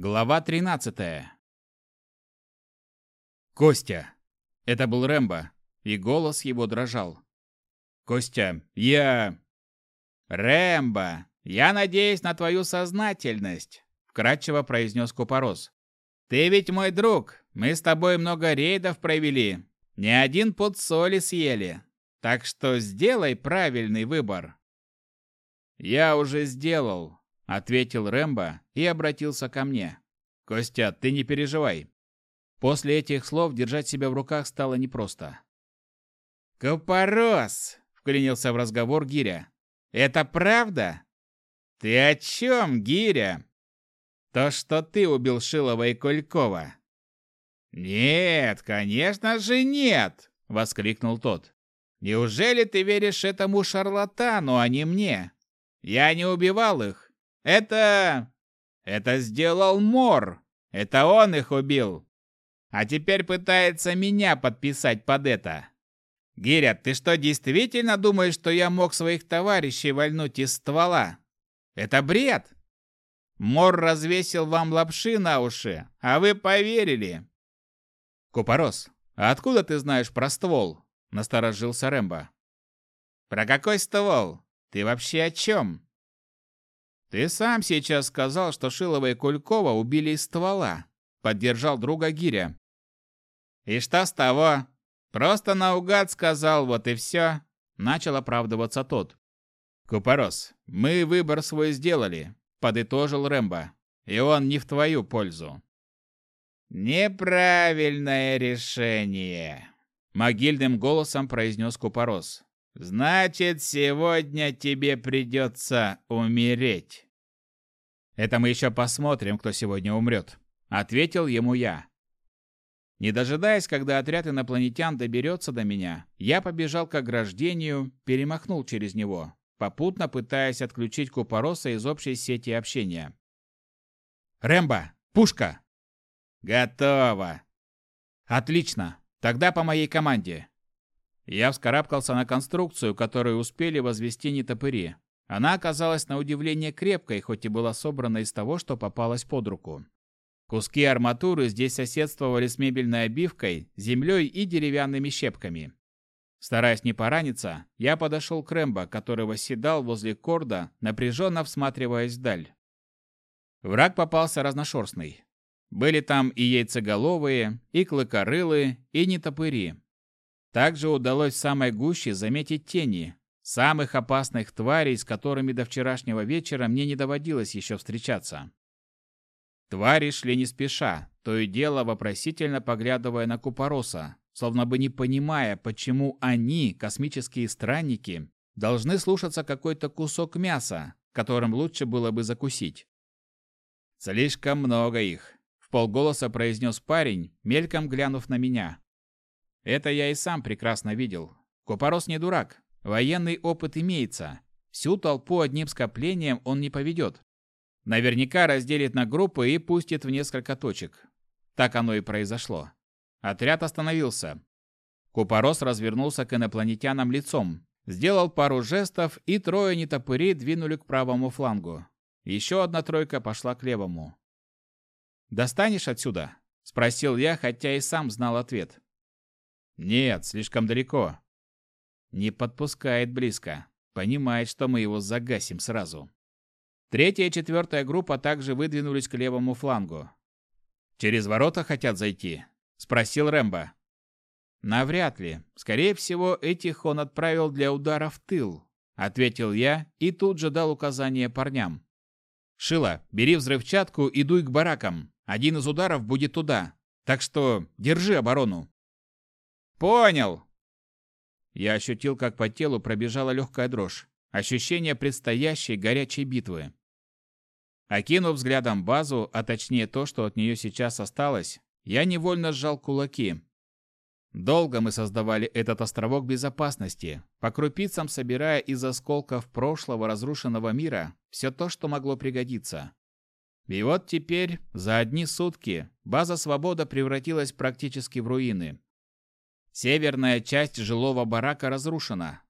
Глава 13. Костя. Это был Рэмбо, и голос его дрожал. Костя, я Рэмбо, я надеюсь на твою сознательность, вкратчиво произнес Купорос. Ты ведь мой друг. Мы с тобой много рейдов провели. Не один пуд соли съели. Так что сделай правильный выбор. Я уже сделал, ответил Рэмбо и обратился ко мне. Костя, ты не переживай. После этих слов держать себя в руках стало непросто. «Купорос!» — вклинился в разговор Гиря. «Это правда?» «Ты о чем, Гиря?» «То, что ты убил Шилова и Кулькова». «Нет, конечно же нет!» — воскликнул тот. «Неужели ты веришь этому шарлатану, а не мне? Я не убивал их. Это... это сделал Мор. Это он их убил. А теперь пытается меня подписать под это. Гиря, ты что, действительно думаешь, что я мог своих товарищей вальнуть из ствола? Это бред. Мор развесил вам лапши на уши, а вы поверили. Купорос, а откуда ты знаешь про ствол? Насторожился Рэмбо. Про какой ствол? Ты вообще о чем? «Ты сам сейчас сказал, что Шилова и Кулькова убили из ствола», — поддержал друга Гиря. «И что с того? Просто наугад сказал, вот и все», — начал оправдываться тот. «Купорос, мы выбор свой сделали», — подытожил Рэмбо. «И он не в твою пользу». «Неправильное решение», — могильным голосом произнес Купорос. Значит, сегодня тебе придется умереть. Это мы еще посмотрим, кто сегодня умрет, ответил ему я. Не дожидаясь, когда отряд инопланетян доберется до меня, я побежал к ограждению, перемахнул через него, попутно пытаясь отключить Купороса из общей сети общения. «Рэмбо! Пушка!» «Готово!» «Отлично! Тогда по моей команде. Я вскарабкался на конструкцию, которую успели возвести нетопыри. Она оказалась на удивление крепкой, хоть и была собрана из того, что попалось под руку. Куски арматуры здесь соседствовали с мебельной обивкой, землей и деревянными щепками. Стараясь не пораниться, я подошел к Рэмбо, который восседал возле корда, напряженно всматриваясь вдаль. Враг попался разношерстный. Были там и яйцеголовые, и клыкорылые, и нетопыри. Также удалось в самой гуще заметить тени, самых опасных тварей, с которыми до вчерашнего вечера мне не доводилось еще встречаться. Твари шли не спеша, то и дело вопросительно поглядывая на Купороса, словно бы не понимая, почему они, космические странники, должны слушаться какой-то кусок мяса, которым лучше было бы закусить. «Слишком много их», — в полголоса произнес парень, мельком глянув на меня. Это я и сам прекрасно видел. Купорос не дурак. Военный опыт имеется. Всю толпу одним скоплением он не поведет. Наверняка разделит на группы и пустит в несколько точек. Так оно и произошло. Отряд остановился. Купорос развернулся к инопланетянам лицом, сделал пару жестов, и трое нетопырей двинули к правому флангу. Еще одна тройка пошла к левому. «Достанешь отсюда?» – спросил я, хотя и сам знал ответ. Нет, слишком далеко. Не подпускает близко. Понимает, что мы его загасим сразу. Третья и четвертая группа также выдвинулись к левому флангу. «Через ворота хотят зайти?» – спросил Рэмбо. «Навряд ли. Скорее всего, этих он отправил для удара в тыл», – ответил я и тут же дал указание парням. «Шила, бери взрывчатку и дуй к баракам. Один из ударов будет туда. Так что держи оборону». Понял. Я ощутил, как по телу пробежала легкая дрожь. Ощущение предстоящей горячей битвы. Окинув взглядом базу, а точнее то, что от нее сейчас осталось, я невольно сжал кулаки. Долго мы создавали этот островок безопасности, по крупицам собирая из осколков прошлого разрушенного мира все то, что могло пригодиться. И вот теперь, за одни сутки, база Свобода превратилась практически в руины. Северная часть жилого барака разрушена.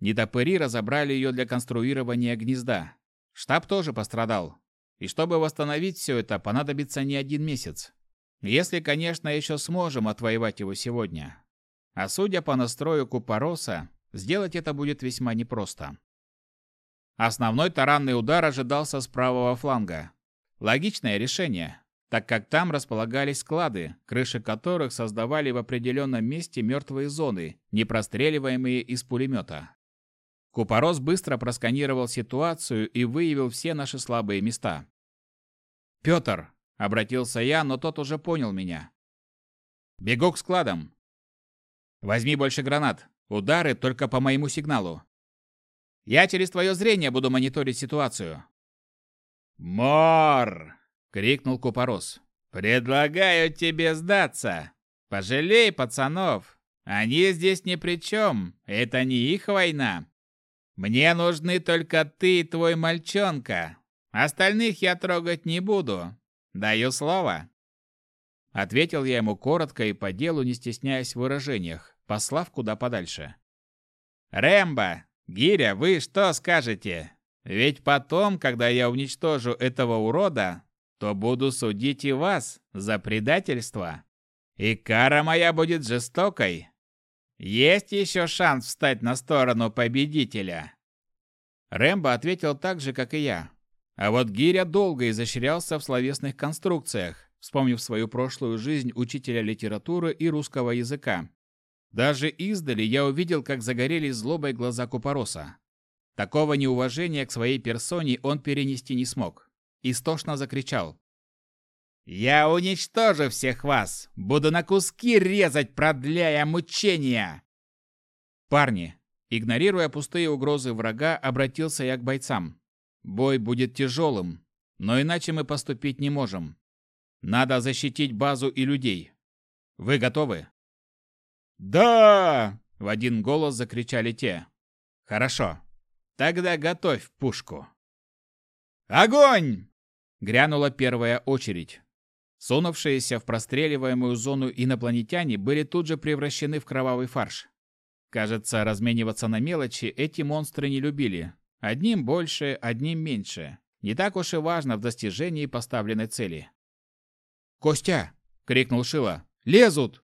Нетопыри разобрали ее для конструирования гнезда. Штаб тоже пострадал. И чтобы восстановить все это, понадобится не один месяц. Если, конечно, еще сможем отвоевать его сегодня. А судя по настрою Купороса, сделать это будет весьма непросто. Основной таранный удар ожидался с правого фланга. Логичное решение, так как там располагались склады, крыши которых создавали в определенном месте мертвые зоны, не простреливаемые из пулемета. Купорос быстро просканировал ситуацию и выявил все наши слабые места. «Петр!» – обратился я, но тот уже понял меня. «Бегу к складам!» «Возьми больше гранат. Удары только по моему сигналу. Я через твое зрение буду мониторить ситуацию». «Мор!» — крикнул Купорос. «Предлагаю тебе сдаться. Пожалей пацанов. Они здесь ни при чем. Это не их война. Мне нужны только ты и твой мальчонка. Остальных я трогать не буду. Даю слово». Ответил я ему коротко и по делу, не стесняясь в выражениях, послав куда подальше. «Рэмбо, Гиря, вы что скажете? Ведь потом, когда я уничтожу этого урода, то буду судить и вас за предательство. И кара моя будет жестокой. Есть еще шанс встать на сторону победителя. Рэмбо ответил так же, как и я. А вот Гиря долго изощрялся в словесных конструкциях, вспомнив свою прошлую жизнь учителя литературы и русского языка. Даже издали я увидел, как загорелись злобой глаза Купороса. Такого неуважения к своей персоне он перенести не смог. Истошно закричал. «Я уничтожу всех вас! Буду на куски резать, продляя мучения!» «Парни!» Игнорируя пустые угрозы врага, обратился я к бойцам. «Бой будет тяжелым, но иначе мы поступить не можем. Надо защитить базу и людей. Вы готовы?» «Да!» — в один голос закричали те. «Хорошо. Тогда готовь пушку». «Огонь!» — грянула первая очередь. Сунувшиеся в простреливаемую зону инопланетяне были тут же превращены в кровавый фарш. Кажется, размениваться на мелочи эти монстры не любили. Одним больше, одним меньше. Не так уж и важно в достижении поставленной цели. «Костя!» — крикнул Шила. «Лезут!»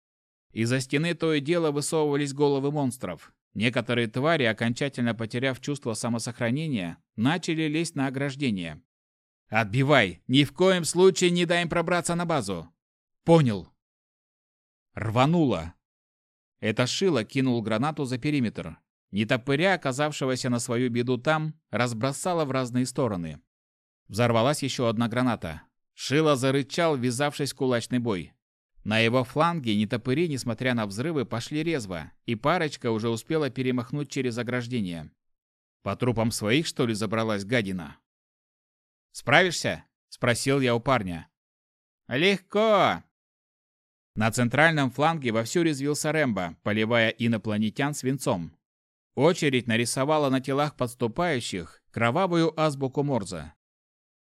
Из-за стены то и дело высовывались головы монстров. Некоторые твари, окончательно потеряв чувство самосохранения, начали лезть на ограждение. «Отбивай! Ни в коем случае не дай им пробраться на базу!» «Понял!» Рвануло. Это Шило кинул гранату за периметр. Нетопыря, оказавшегося на свою беду там, разбросало в разные стороны. Взорвалась еще одна граната. Шило зарычал, ввязавшись в кулачный бой. На его фланге нетопыри, несмотря на взрывы, пошли резво, и парочка уже успела перемахнуть через ограждение. По трупам своих, что ли, забралась гадина? «Справишься?» – спросил я у парня. «Легко!» На центральном фланге вовсю резвился Рэмбо, поливая инопланетян свинцом. Очередь нарисовала на телах подступающих кровавую азбуку Морза.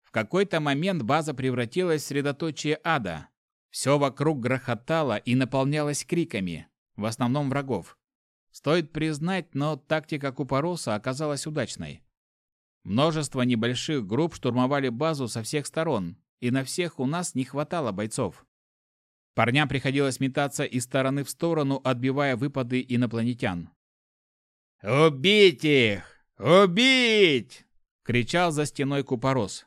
В какой-то момент база превратилась в средоточие ада, все вокруг грохотало и наполнялось криками, в основном врагов. Стоит признать, но тактика Купороса оказалась удачной. Множество небольших групп штурмовали базу со всех сторон, и на всех у нас не хватало бойцов. Парням приходилось метаться из стороны в сторону, отбивая выпады инопланетян. «Убить их! Убить!» — кричал за стеной Купорос.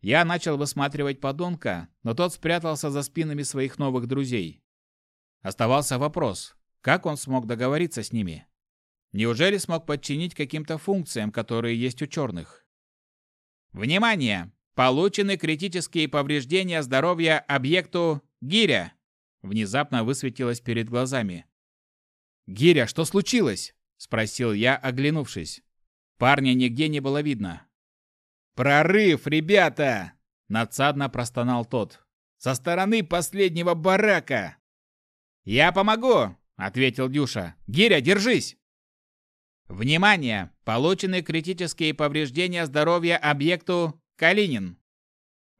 Я начал высматривать подонка, но тот спрятался за спинами своих новых друзей. Оставался вопрос, как он смог договориться с ними? Неужели смог подчинить каким-то функциям, которые есть у черных? Внимание! Получены критические повреждения здоровья объекту Гиря. Внезапно высветилось перед глазами. «Гиря, что случилось?» – спросил я, оглянувшись. Парня нигде не было видно. «Прорыв, ребята!» – надсадно простонал тот. «Со стороны последнего барака!» «Я помогу!» – ответил Дюша. «Гиря, держись!» Внимание! Получены критические повреждения здоровья объекту Калинин.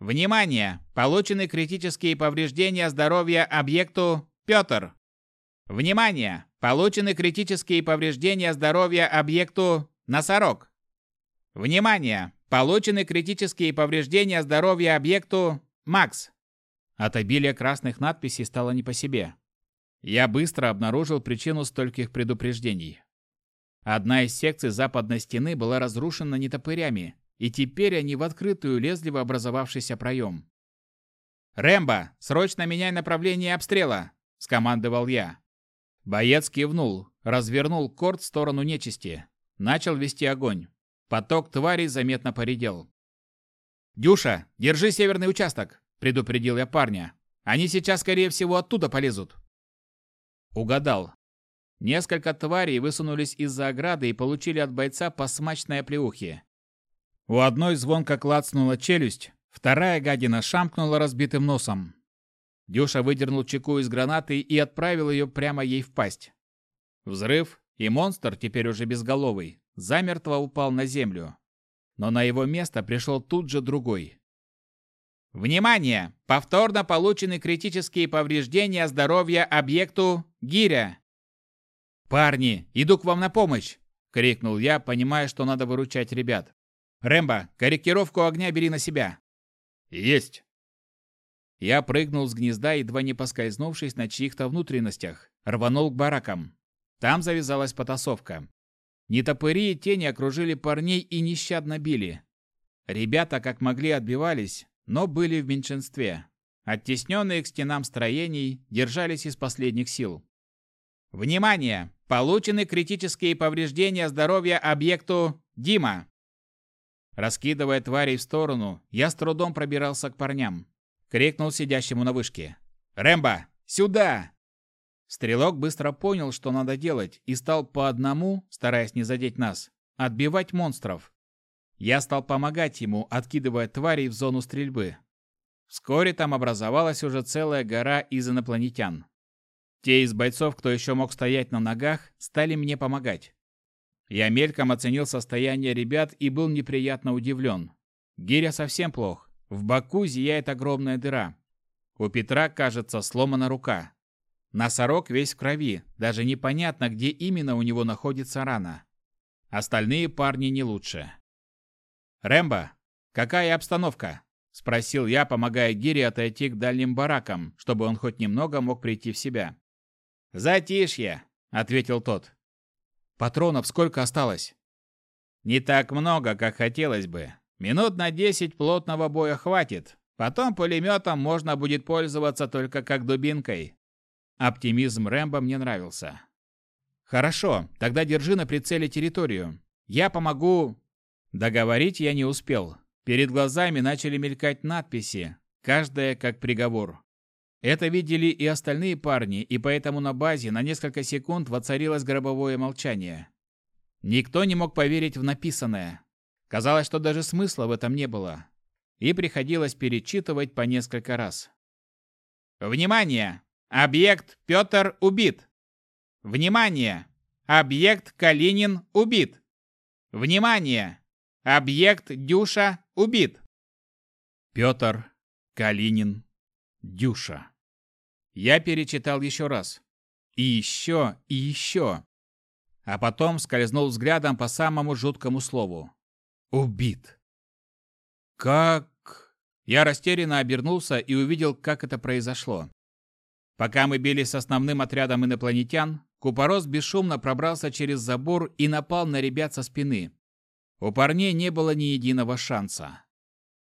Внимание! Получены критические повреждения здоровья объекту Петр. Внимание! Получены критические повреждения здоровья объекту Носорог. Внимание! Получены критические повреждения здоровья объекту «Макс». От обилия красных надписей стало не по себе. Я быстро обнаружил причину стольких предупреждений. Одна из секций западной стены была разрушена нетопырями, и теперь они в открытую лезли в образовавшийся проем. «Рэмбо, срочно меняй направление обстрела!» – скомандовал я. Боец кивнул, развернул корт в сторону нечисти. Начал вести огонь. Поток тварей заметно поредел. «Дюша, держи северный участок!» – предупредил я парня. «Они сейчас, скорее всего, оттуда полезут!» Угадал. Несколько тварей высунулись из-за ограды и получили от бойца по смачной. У одной звонко клацнула челюсть, вторая гадина шамкнула разбитым носом. Дюша выдернул чеку из гранаты и отправил ее прямо ей в пасть. Взрыв, и монстр, теперь уже безголовый, замертво упал на землю. Но на его место пришел тут же другой. Внимание! Повторно получены критические повреждения здоровья объекту Гиря. «Парни, иду к вам на помощь!» — крикнул я, понимая, что надо выручать ребят. «Рэмбо, корректировку огня бери на себя!» «Есть!» Я прыгнул с гнезда, едва не поскользнувшись на чьих-то внутренностях, рванул к баракам. Там завязалась потасовка. Нетопыри и тени окружили парней и нещадно били. Ребята как могли отбивались, но были в меньшинстве. Оттесненные к стенам строений держались из последних сил. Внимание! Получены критические повреждения здоровья объекту Дима. Раскидывая тварей в сторону, я с трудом пробирался к парням. Крикнул сидящему на вышке. «Рэмбо, сюда!» Стрелок быстро понял, что надо делать, и стал по одному, стараясь не задеть нас, отбивать монстров. Я стал помогать ему, откидывая тварей в зону стрельбы. Вскоре там образовалась уже целая гора из инопланетян. Те из бойцов, кто еще мог стоять на ногах, стали мне помогать. Я мельком оценил состояние ребят и был неприятно удивлен. Гиря совсем плох. В боку зияет огромная дыра. У Петра, кажется, сломана рука. Носорог весь в крови, даже непонятно, где именно у него находится рана. Остальные парни не лучше. «Рэмбо, какая обстановка?» – спросил я, помогая Гире отойти к дальним баракам, чтобы он хоть немного мог прийти в себя. «Затишье», – ответил тот. «Патронов сколько осталось?» «Не так много, как хотелось бы. Минут на десять плотного боя хватит. Потом пулеметом можно будет пользоваться только как дубинкой». Оптимизм Рэмбо мне нравился. «Хорошо, тогда держи на прицеле территорию. Я помогу Договорить я не успел. Перед глазами начали мелькать надписи, каждая как приговор. Это видели и остальные парни, и поэтому на базе на несколько секунд воцарилось гробовое молчание. Никто не мог поверить в написанное. Казалось, что даже смысла в этом не было. И приходилось перечитывать по несколько раз. Внимание! Объект Петр убит! Внимание! Объект Калинин убит! Внимание! Объект Дюша убит. Петр, Калинин, Дюша. Я перечитал еще раз. И еще, и еще. А потом скользнул взглядом по самому жуткому слову. Убит. Как? Я растерянно обернулся и увидел, как это произошло. Пока мы бились с основным отрядом инопланетян, Купорос бесшумно пробрался через забор и напал на ребят со спины. У парней не было ни единого шанса.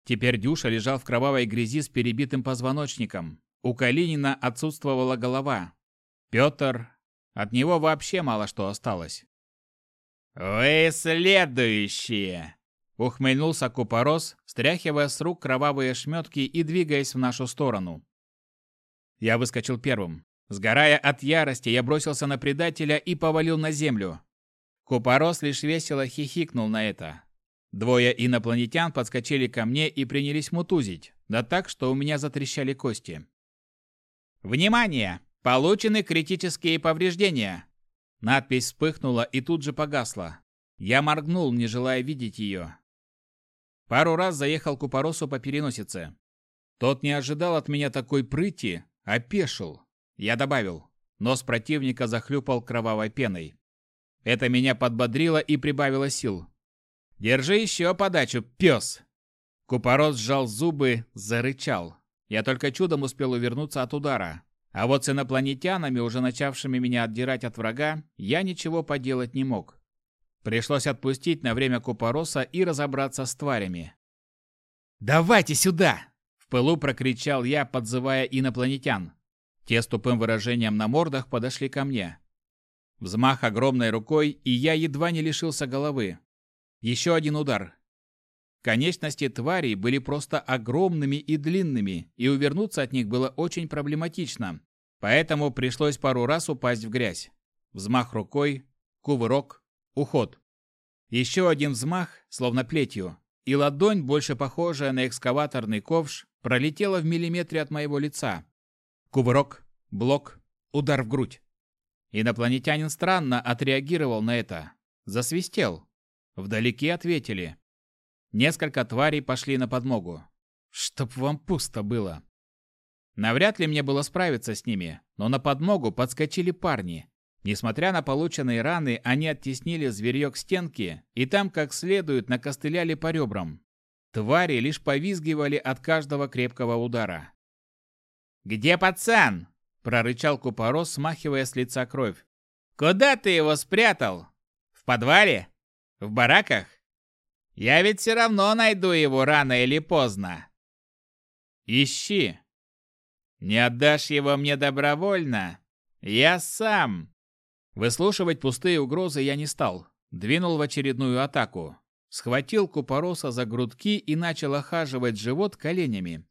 Теперь Дюша лежал в кровавой грязи с перебитым позвоночником. У Калинина отсутствовала голова. Петр... От него вообще мало что осталось. «Вы следующие!» Ухмыльнулся Купорос, стряхивая с рук кровавые шметки и двигаясь в нашу сторону. Я выскочил первым. Сгорая от ярости, я бросился на предателя и повалил на землю. Купорос лишь весело хихикнул на это. Двое инопланетян подскочили ко мне и принялись мутузить, да так, что у меня затрещали кости. «Внимание! Получены критические повреждения!» Надпись вспыхнула и тут же погасла. Я моргнул, не желая видеть ее. Пару раз заехал Купоросу по переносице. Тот не ожидал от меня такой прыти, опешил. Я добавил. Нос противника захлюпал кровавой пеной. Это меня подбодрило и прибавило сил. Держи еще подачу, пес!» Купорос сжал зубы, зарычал. Я только чудом успел увернуться от удара. А вот с инопланетянами, уже начавшими меня отдирать от врага, я ничего поделать не мог. Пришлось отпустить на время Купороса и разобраться с тварями. «Давайте сюда!» – в пылу прокричал я, подзывая инопланетян. Те с тупым выражением на мордах подошли ко мне. Взмах огромной рукой, и я едва не лишился головы. Еще один удар. Конечности тварей были просто огромными и длинными, и увернуться от них было очень проблематично, поэтому пришлось пару раз упасть в грязь. Взмах рукой, кувырок, уход. Еще один взмах, словно плетью, и ладонь, больше похожая на экскаваторный ковш, пролетела в миллиметре от моего лица. Кувырок, блок, удар в грудь. Инопланетянин странно отреагировал на это. Засвистел. Вдалеке ответили. Несколько тварей пошли на подмогу. Чтоб вам пусто было. Навряд ли мне было справиться с ними, но на подмогу подскочили парни. Несмотря на полученные раны, они оттеснили зверье к стенке и там как следует накостыляли по ребрам. Твари лишь повизгивали от каждого крепкого удара. «Где пацан?» – прорычал Купорос, смахивая с лица кровь. «Куда ты его спрятал? В подвале? В бараках? Я ведь все равно найду его рано или поздно. Ищи. Не отдашь его мне добровольно? Я сам. Выслушивать пустые угрозы я не стал. Двинул в очередную атаку. Схватил Купороса за грудки и начал охаживать живот коленями.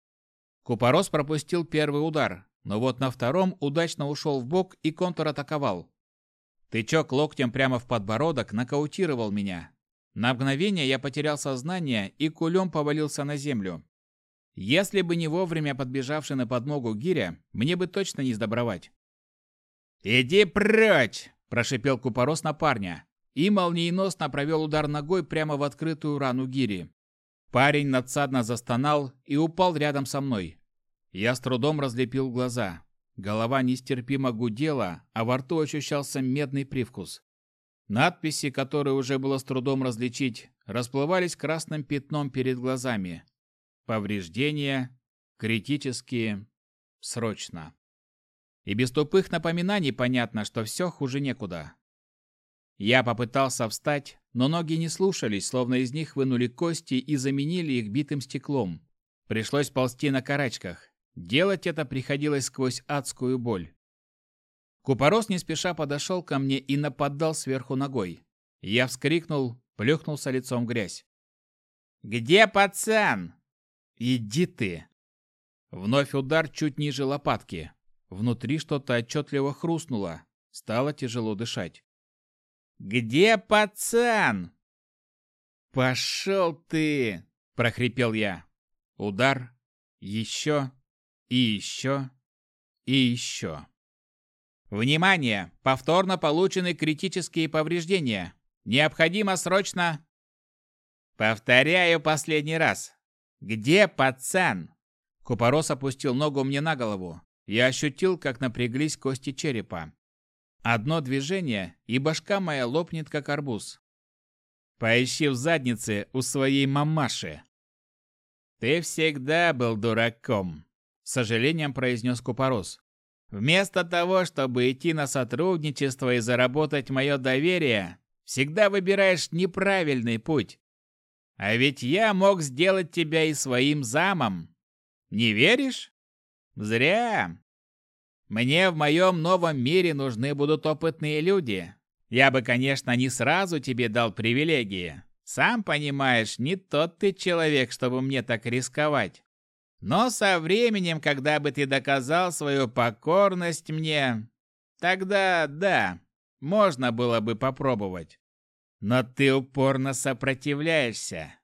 Купорос пропустил первый удар, но вот на втором удачно ушел в бок и контратаковал. Тычок локтем прямо в подбородок нокаутировал меня. На мгновение я потерял сознание и кулем повалился на землю. Если бы не вовремя подбежавший на подмогу гиря, мне бы точно не сдобровать. «Иди прочь!» – прошипел Купорос на парня и молниеносно провел удар ногой прямо в открытую рану гири. Парень надсадно застонал и упал рядом со мной. Я с трудом разлепил глаза. Голова нестерпимо гудела, а во рту ощущался медный привкус. Надписи, которые уже было с трудом различить, расплывались красным пятном перед глазами. Повреждения, критические, срочно. И без тупых напоминаний понятно, что все хуже некуда. Я попытался встать, но ноги не слушались, словно из них вынули кости и заменили их битым стеклом. Пришлось ползти на карачках. Делать это приходилось сквозь адскую боль. Купорос не спеша подошел ко мне и нападал сверху ногой. Я вскрикнул, плюхнулся лицом в грязь. «Где пацан?» «Иди ты!» Вновь удар чуть ниже лопатки. Внутри что-то отчетливо хрустнуло. Стало тяжело дышать. «Где пацан?» «Пошел ты!» – прохрипел я. Удар. Еще. И еще. И еще. Внимание! Повторно получены критические повреждения. Необходимо срочно... Повторяю последний раз. Где пацан? Купорос опустил ногу мне на голову. Я ощутил, как напряглись кости черепа. Одно движение, и башка моя лопнет, как арбуз. Поищи в заднице у своей мамаши. Ты всегда был дураком, с сожалением произнес Купорос. Вместо того, чтобы идти на сотрудничество и заработать мое доверие, всегда выбираешь неправильный путь. А ведь я мог сделать тебя и своим замом. Не веришь? Зря. Мне в моем новом мире нужны будут опытные люди. Я бы, конечно, не сразу тебе дал привилегии. Сам понимаешь, не тот ты человек, чтобы мне так рисковать. Но со временем, когда бы ты доказал свою покорность мне, тогда да, можно было бы попробовать. Но ты упорно сопротивляешься.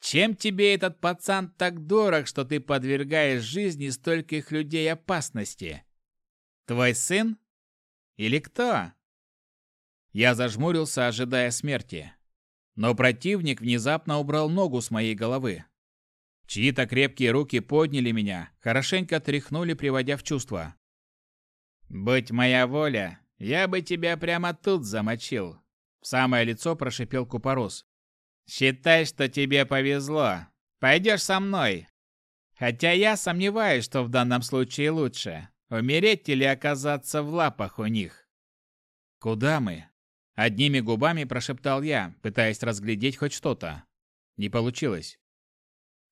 Чем тебе этот пацан так дорог, что ты подвергаешь жизни стольких людей опасности? Твой сын? Или кто? Я зажмурился, ожидая смерти. Но противник внезапно убрал ногу с моей головы. Чьи-то крепкие руки подняли меня, хорошенько тряхнули, приводя в чувство. «Будь моя воля, я бы тебя прямо тут замочил», — в самое лицо прошипел Купорос. Считай, что тебе повезло. Пойдешь со мной. Хотя я сомневаюсь, что в данном случае лучше. Умереть или оказаться в лапах у них. Куда мы? Одними губами прошептал я, пытаясь разглядеть хоть что-то. Не получилось.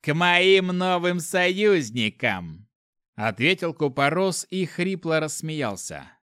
«К моим новым союзникам!» Ответил Купорос и хрипло рассмеялся.